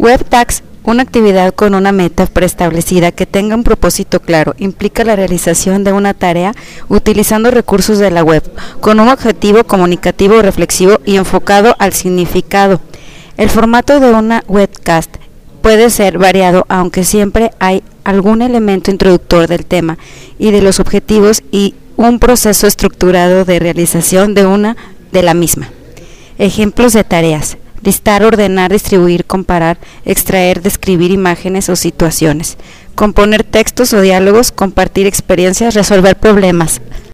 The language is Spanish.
WebTags, una actividad con una meta preestablecida que tenga un propósito claro, implica la realización de una tarea utilizando recursos de la web, con un objetivo comunicativo, reflexivo y enfocado al significado. El formato de una webcast puede ser variado, aunque siempre hay algún elemento introductor del tema y de los objetivos y un proceso estructurado de realización de una de la misma. Ejemplos de tareas listar, ordenar, distribuir, comparar, extraer, describir imágenes o situaciones, componer textos o diálogos, compartir experiencias, resolver problemas.